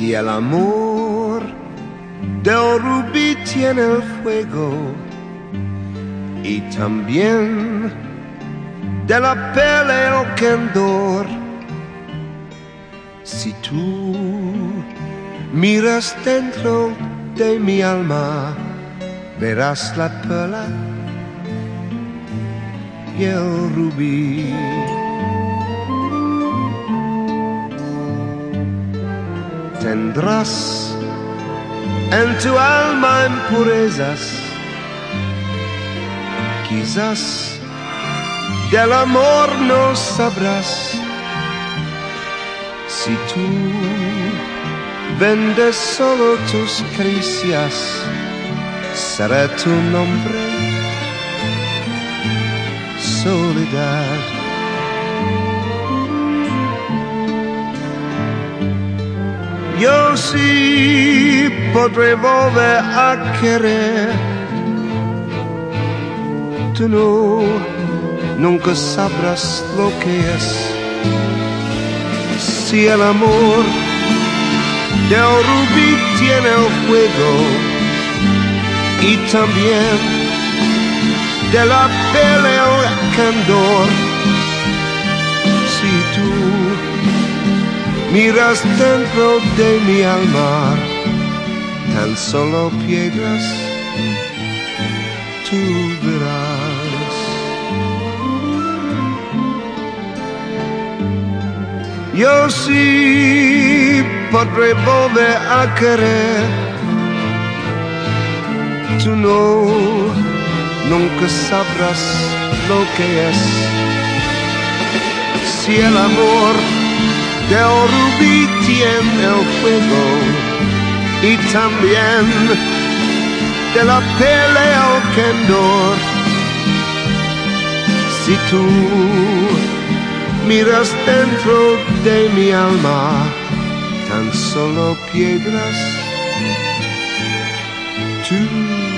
Si el amor del rubí tiene el fuego y también de la pelea el candor, si tú miras dentro de mi alma, verás la perla y el rubí. vendrás en tu alma impurezas. Quizás del amor no sabrás si tú vendes solo tus caricias. Será tu nombre soledad. Yo sí podré volver a querer. Tú no, nunca sabrás lo que es. Si el amor del rubí tiene el fuego y también de la pelea el candor. Miras dentro de mi alma, tan solo piedras tú verás. Yo sí podré volver a querer, tú no, nunca sabrás lo que es. Si el amor del rubí tiene el fuego y también de la pelea el candor. Si tú miras dentro de mi alma, tan solo piedras tú.